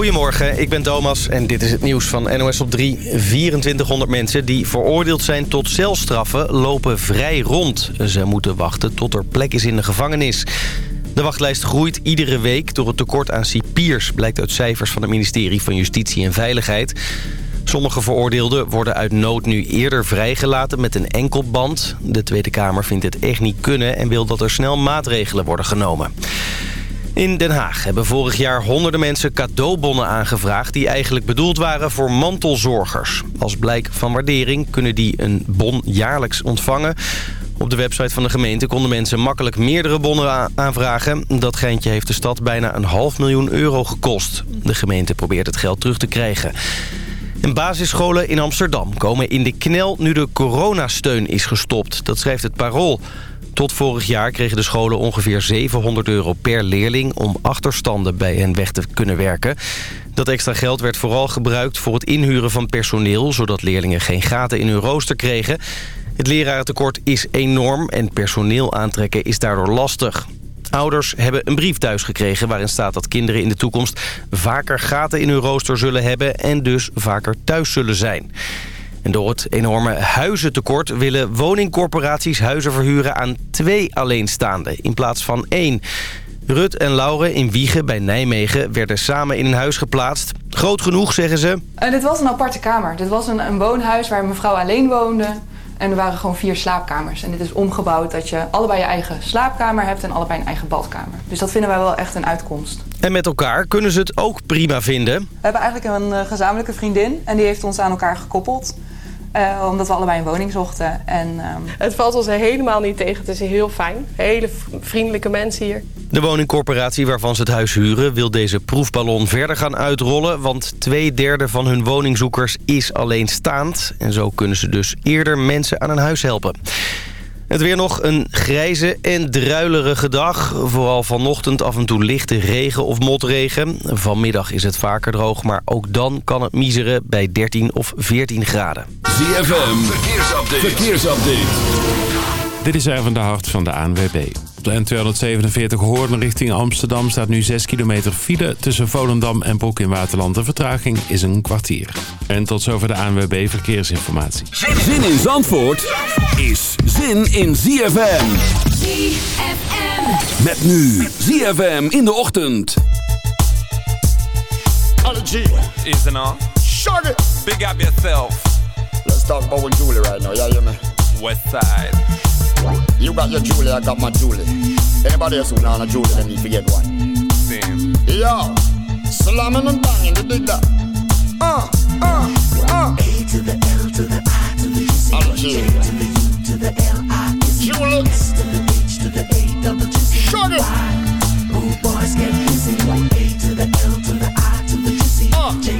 Goedemorgen, ik ben Thomas en dit is het nieuws van NOS op 3. 2400 mensen die veroordeeld zijn tot celstraffen lopen vrij rond. Ze moeten wachten tot er plek is in de gevangenis. De wachtlijst groeit iedere week door het tekort aan cipiers... blijkt uit cijfers van het ministerie van Justitie en Veiligheid. Sommige veroordeelden worden uit nood nu eerder vrijgelaten met een enkelband. De Tweede Kamer vindt het echt niet kunnen en wil dat er snel maatregelen worden genomen. In Den Haag hebben vorig jaar honderden mensen cadeaubonnen aangevraagd... die eigenlijk bedoeld waren voor mantelzorgers. Als blijk van waardering kunnen die een bon jaarlijks ontvangen. Op de website van de gemeente konden mensen makkelijk meerdere bonnen aanvragen. Dat geintje heeft de stad bijna een half miljoen euro gekost. De gemeente probeert het geld terug te krijgen. En basisscholen in Amsterdam komen in de knel nu de coronasteun is gestopt. Dat schrijft het Parool. Tot vorig jaar kregen de scholen ongeveer 700 euro per leerling... om achterstanden bij hen weg te kunnen werken. Dat extra geld werd vooral gebruikt voor het inhuren van personeel... zodat leerlingen geen gaten in hun rooster kregen. Het lerarentekort is enorm en personeel aantrekken is daardoor lastig. Ouders hebben een brief thuis gekregen waarin staat dat kinderen in de toekomst vaker gaten in hun rooster zullen hebben en dus vaker thuis zullen zijn. En door het enorme huizentekort willen woningcorporaties huizen verhuren aan twee alleenstaanden in plaats van één. Rut en Laure in Wiegen bij Nijmegen werden samen in een huis geplaatst. Groot genoeg, zeggen ze. En dit was een aparte kamer. Dit was een, een woonhuis waar mevrouw alleen woonde. En er waren gewoon vier slaapkamers. En dit is omgebouwd dat je allebei je eigen slaapkamer hebt en allebei een eigen badkamer. Dus dat vinden wij wel echt een uitkomst. En met elkaar kunnen ze het ook prima vinden. We hebben eigenlijk een eh, gezamenlijke vriendin en die heeft ons aan elkaar gekoppeld. Uh, omdat we allebei een woning zochten. En, um... Het valt ons helemaal niet tegen. Het is heel fijn. Hele vriendelijke mensen hier. De woningcorporatie waarvan ze het huis huren... wil deze proefballon verder gaan uitrollen... want twee derde van hun woningzoekers is alleenstaand. En zo kunnen ze dus eerder mensen aan een huis helpen. Het weer nog een grijze en druilerige dag. Vooral vanochtend af en toe lichte regen of motregen. Vanmiddag is het vaker droog, maar ook dan kan het miseren bij 13 of 14 graden. ZFM, verkeersupdate. verkeersupdate. Dit is even de hart van de ANWB. Op de N247 Hoorn richting Amsterdam staat nu 6 kilometer file. Tussen Volendam en Broek in Waterland. De vertraging is een kwartier. En tot zover de ANWB Verkeersinformatie. Zin in Zandvoort is zin in ZFM. ZFM. Met nu ZFM in de ochtend. All G is an all. Shut it. Big up yourself. Let's talk about Julie right now. Yeah. West side. You got your Julie, I got my Julie. Anybody else who know a Julie, then need to get one. Same. Yo, slamming and banging, you dig that? Uh, uh, uh. A to the L to the I to the C. Ali G. to the U to the L I is Julie. S to the H to the A double G C. Shut it. Ooh, boys get busy. A to the L to the I to the G C. Uh. J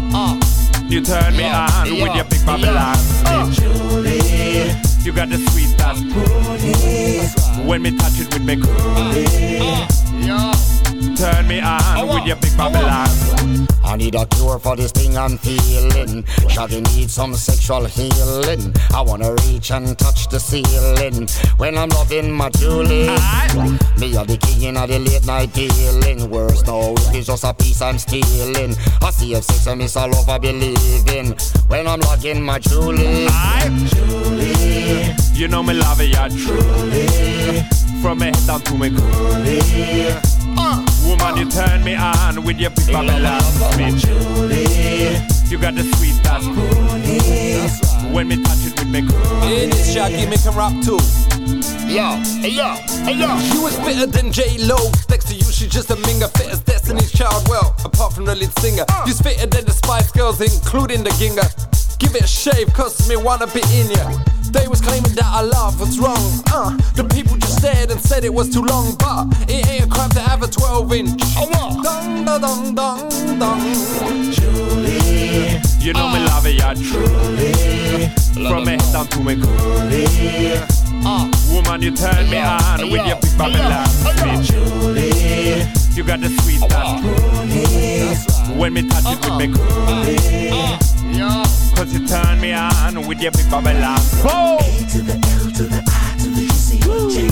Uh, You turn me on with your big Babylon. Uh. Julie, You got the sweet Julie, when me touch it with me coolie. yeah. Turn me on with your big Babylon. I need a cure for this thing I'm feeling. Shaggy needs some sexual healing. I wanna reach and touch the ceiling when I'm loving my Julie. Aye. Me are the king of the late night dealing. Worse no, it's just a piece I'm stealing. I see if sex and miss all over believing when I'm loving my Julie. Aye. Julie, You know me love it, yeah, truly. From me head down to me coolie. Uh, Woman, you turn me on with your big Babylon. Me Julie, You got the sweet that's when me touch it with me coolie. Hey, this Shaggy make a rap too. yo, hey yo, hey yo. You is fitter than J Lo. Next to you, she's just a minger. Fit as Destiny's Child. Well, apart from the lead singer, uh. you's fitter than the Spice Girls, including the Ginger. Give it a shave, cause me wanna be in ya. They was claiming that our love was wrong. Uh, the people just stared and said it was too long, but it ain't a crime to have a 12 inch. Oh, what? Dong, da, dong, dong, dong. Julie, you know me love it, yeah, truly. From me head down to me coolie. Uh, woman, you turn me on with your big Babylon speech. Julie, you got the sweet touch. When me touch it with me coolie. Cause you turn me on with your big Babylon. Whoa! to the L to the I to the G C J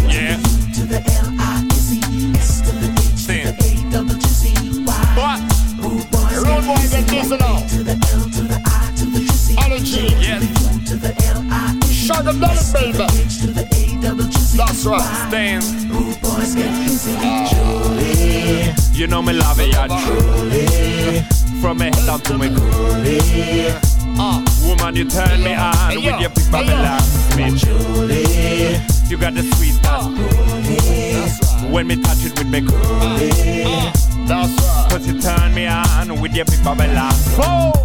Yeah. to the L I Z E S to the H to the A double G C Y. What? Rude boys Rude get busy now. To the L to the I to the G C Energy. Yes. to the L I Z E Shut them down, baby. H to the A double G C That's right. Stand. Rude boys get busy. You know me love it, yeah, truly. From me head down to me coolie. Uh, ah, woman, you turn me on with your big Babylon speech. You got the sweet touch. Ah. When me touch it with me ah. coolie. That's right. Cause you turn me on with your big Babylon. Whoa!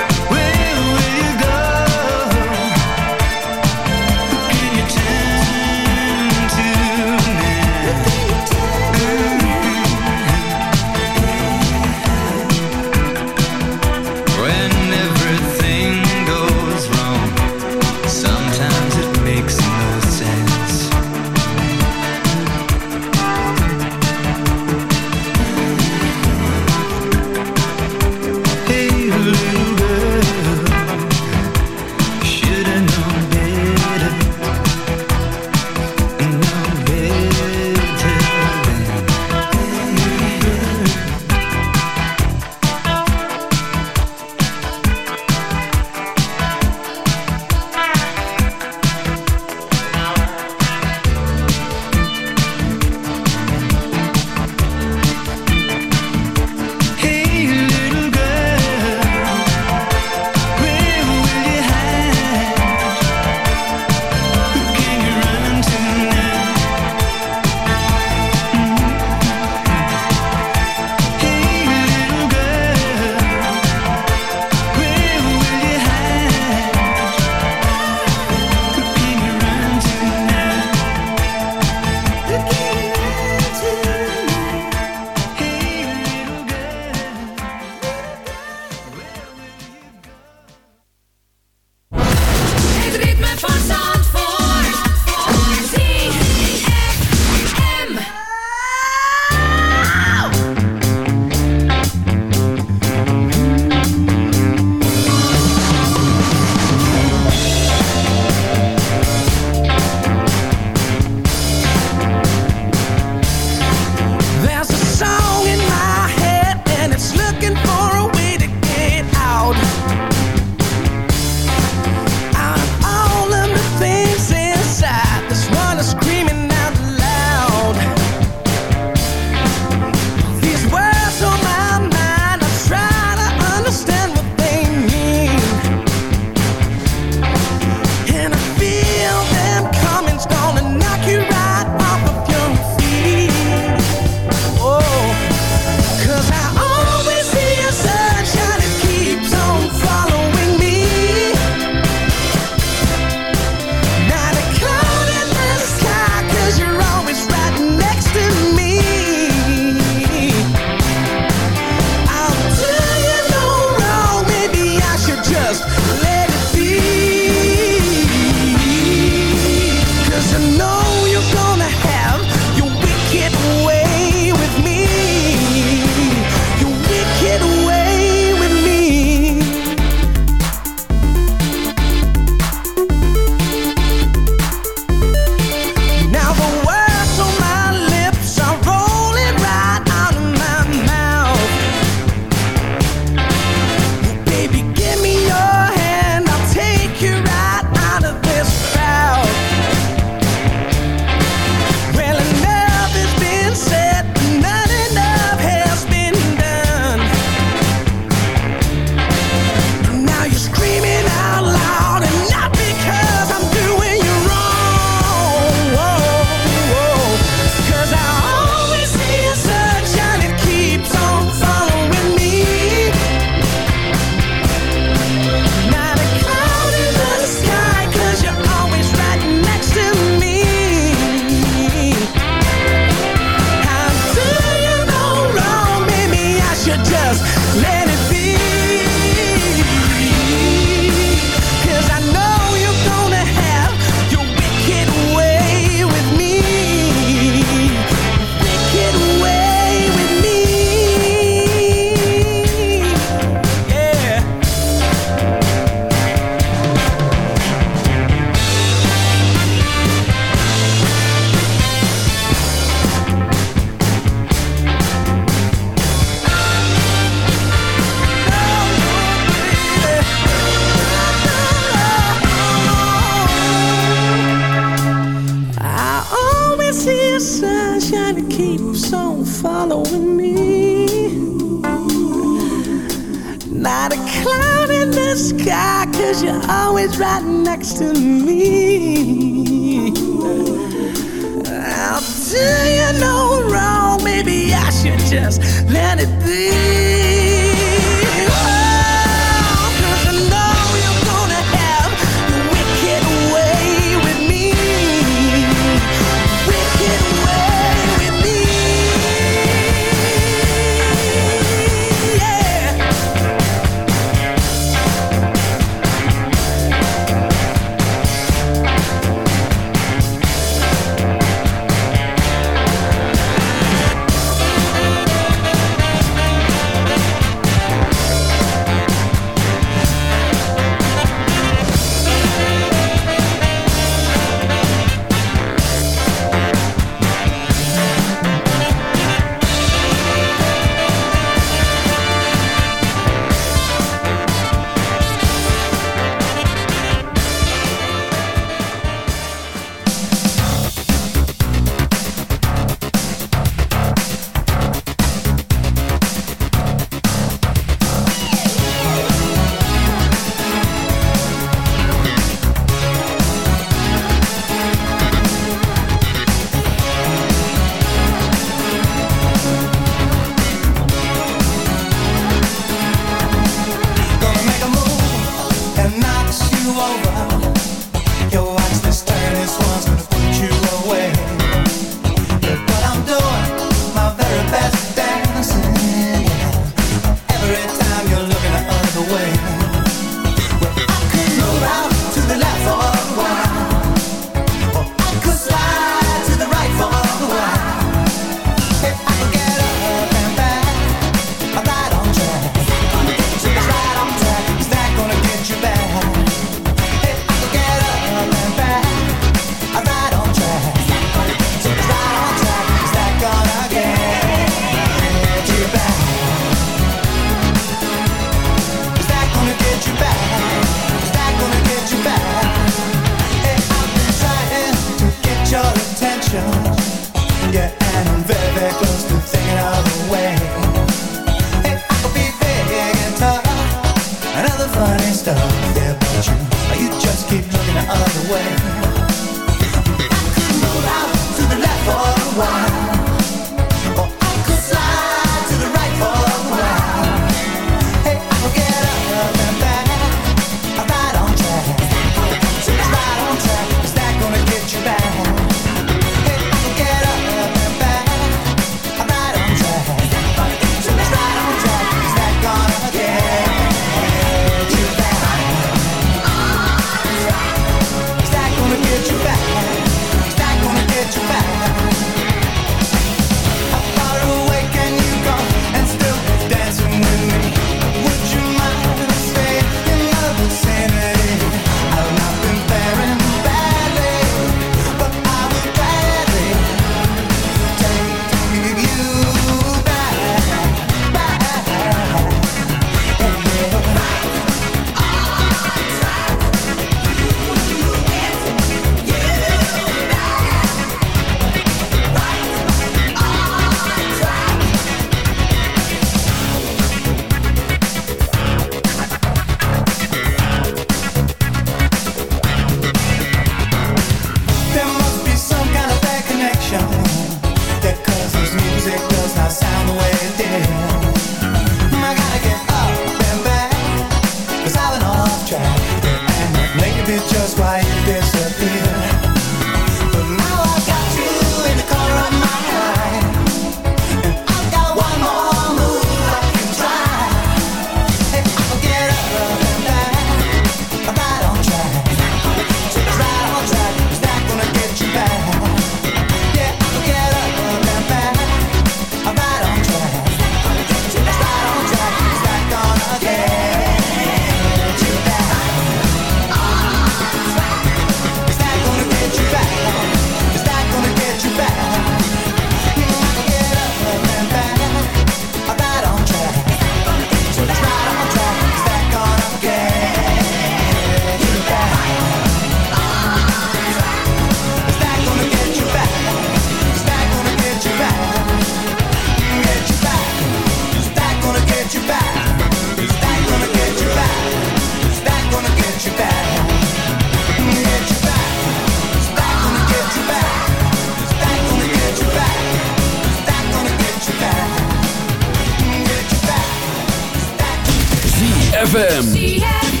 ZFM.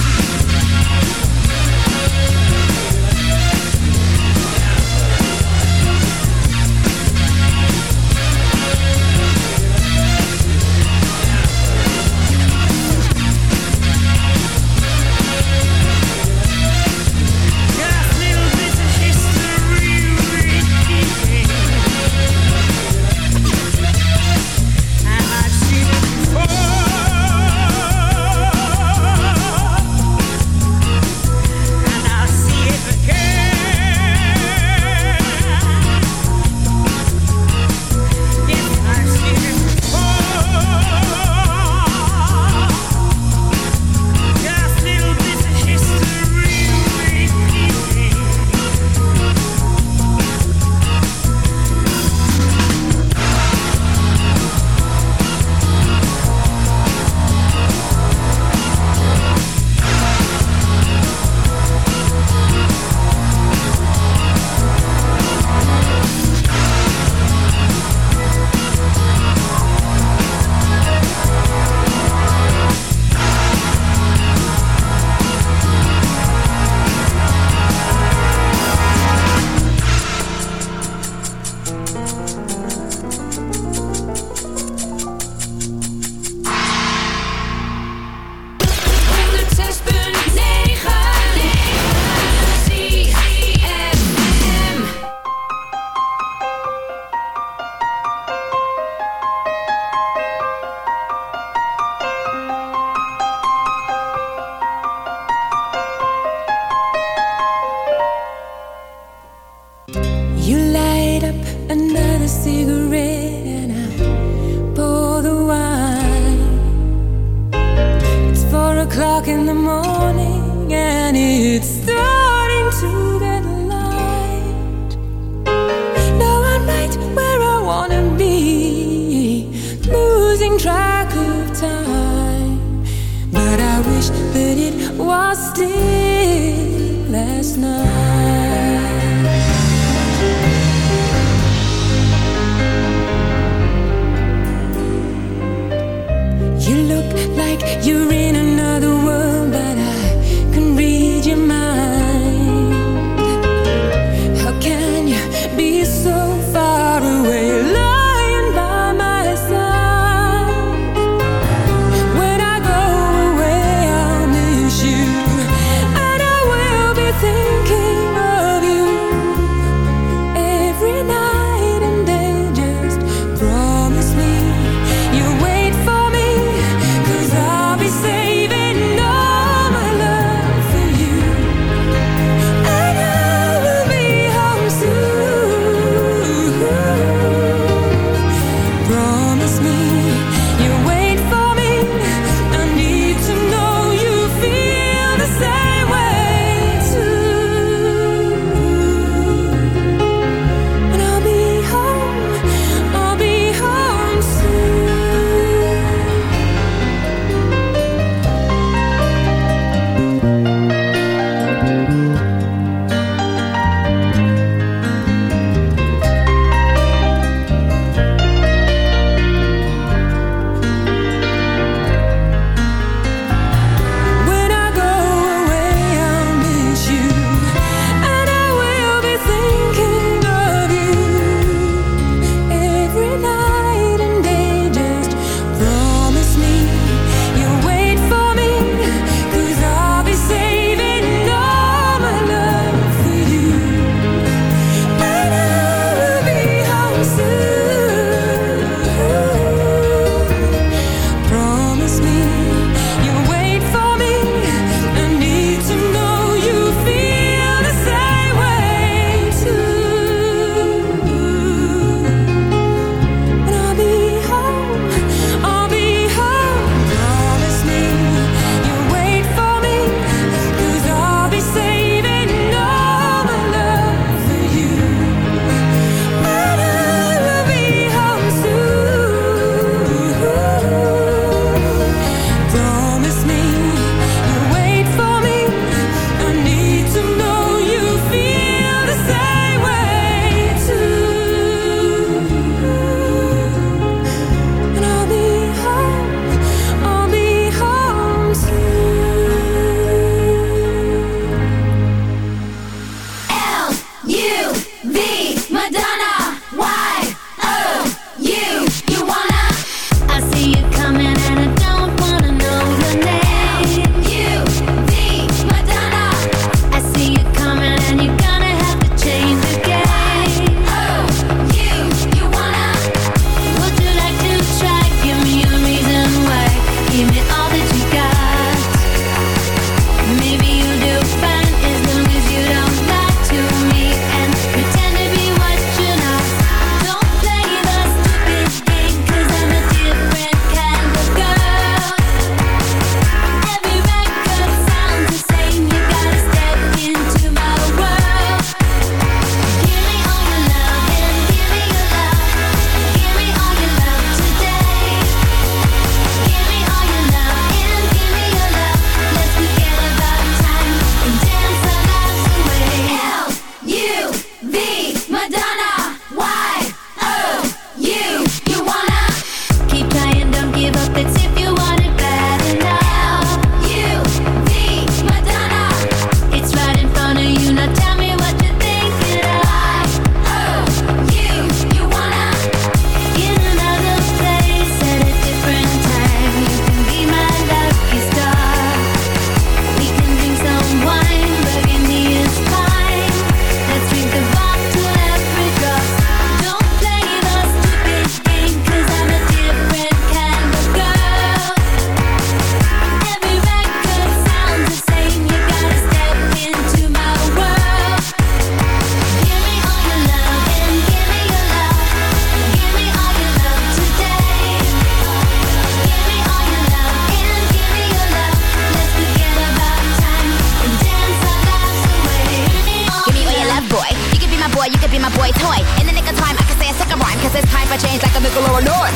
I can say I'm sick of rhyme 'cause it's time for change like a nickel or a north.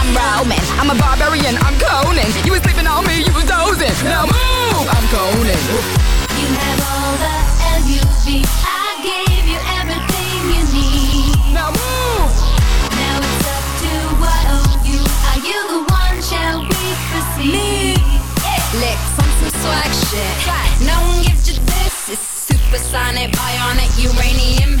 I'm Roman, I'm a barbarian, I'm Conan. You was sleeping on me, you was dozing. Now move, I'm Conan. You have all the L-U-V. I gave you everything you need. Now move. Now it's up to what of you. Are you the one? Shall we proceed? Lick some some swag shit. No one gives you this. It's supersonic, bionic, uranium.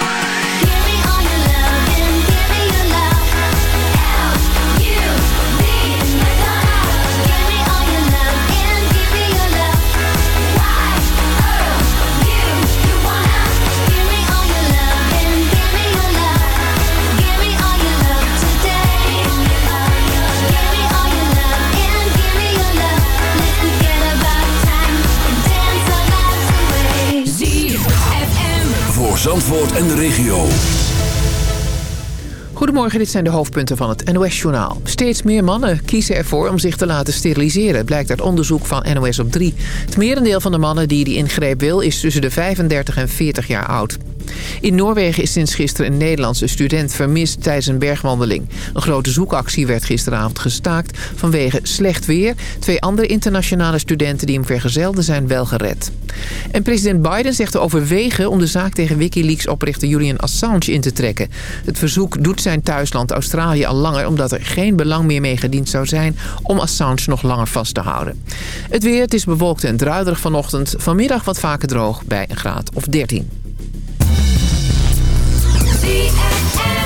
Zandvoort en de regio. Goedemorgen, dit zijn de hoofdpunten van het NOS-journaal. Steeds meer mannen kiezen ervoor om zich te laten steriliseren, blijkt uit onderzoek van NOS op 3. Het merendeel van de mannen die die ingreep wil is tussen de 35 en 40 jaar oud. In Noorwegen is sinds gisteren een Nederlandse student vermist tijdens een bergwandeling. Een grote zoekactie werd gisteravond gestaakt vanwege slecht weer. Twee andere internationale studenten die hem vergezelden zijn wel gered. En president Biden zegt te overwegen om de zaak tegen Wikileaks-oprichter Julian Assange in te trekken. Het verzoek doet zijn thuisland Australië al langer... omdat er geen belang meer mee gediend zou zijn om Assange nog langer vast te houden. Het weer, het is bewolkt en druiderig vanochtend. Vanmiddag wat vaker droog bij een graad of 13. Lost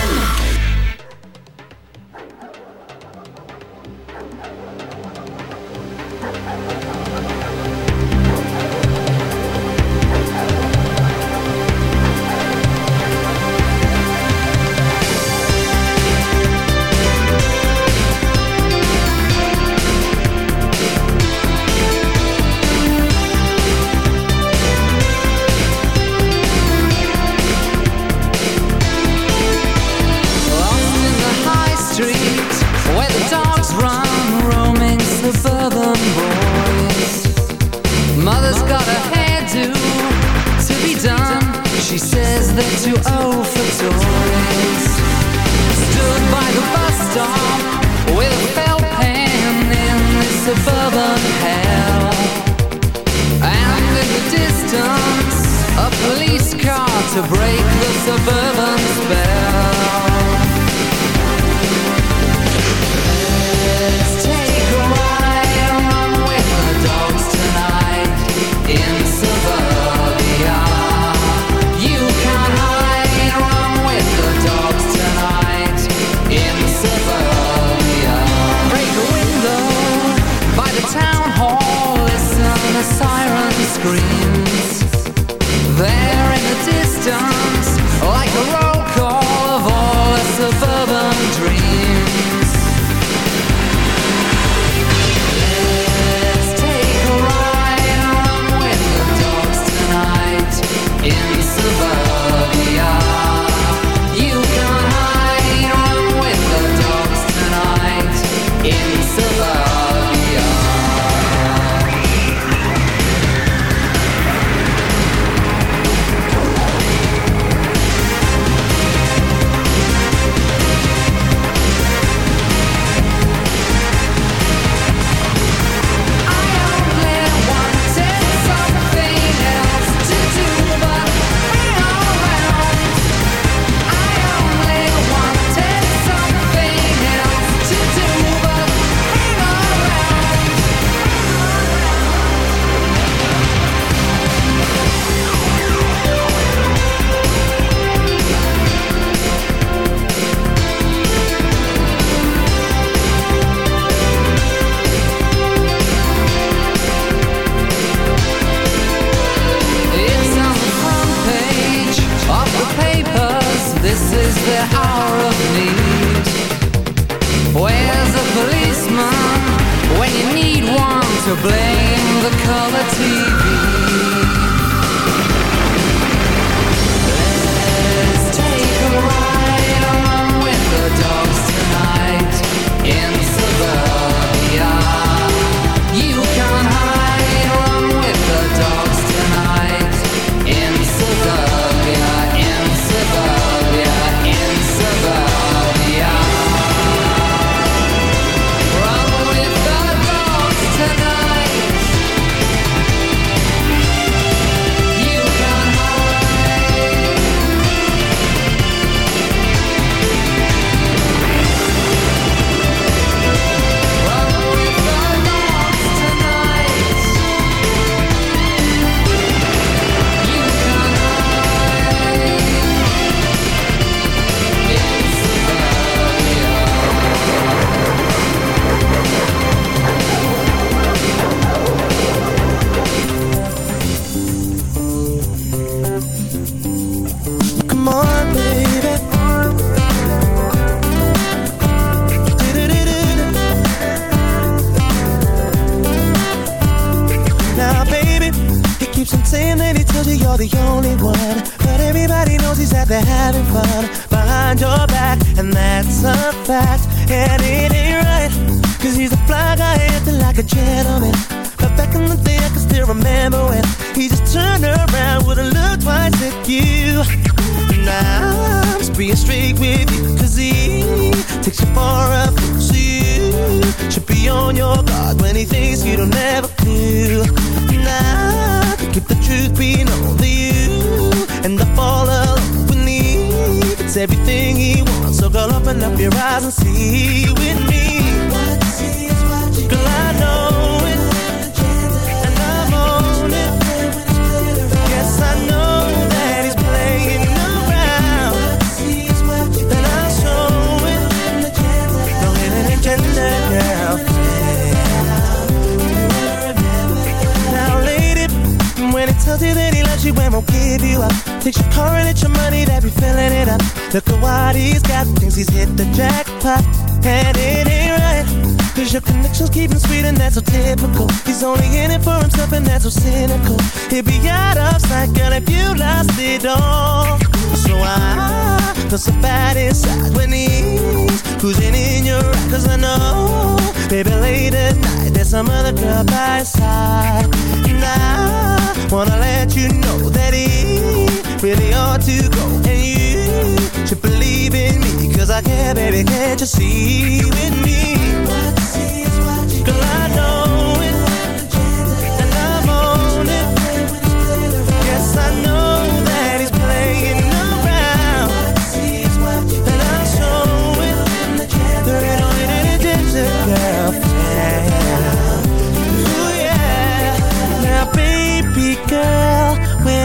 It'd be out of sight, girl, if you lost it all. So I feel so bad inside when he's cruising in your ride. Cause I know, baby, late at night, there's some other girl by his side. And I wanna let you know that he really ought to go. And you should believe in me, cause I care, baby, can't you see with me? What you see is what you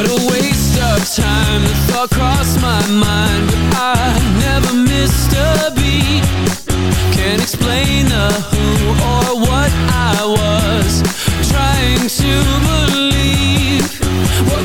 What a waste of time The thought crossed my mind But I never missed a beat. Can't explain the who or what I was Trying to believe. What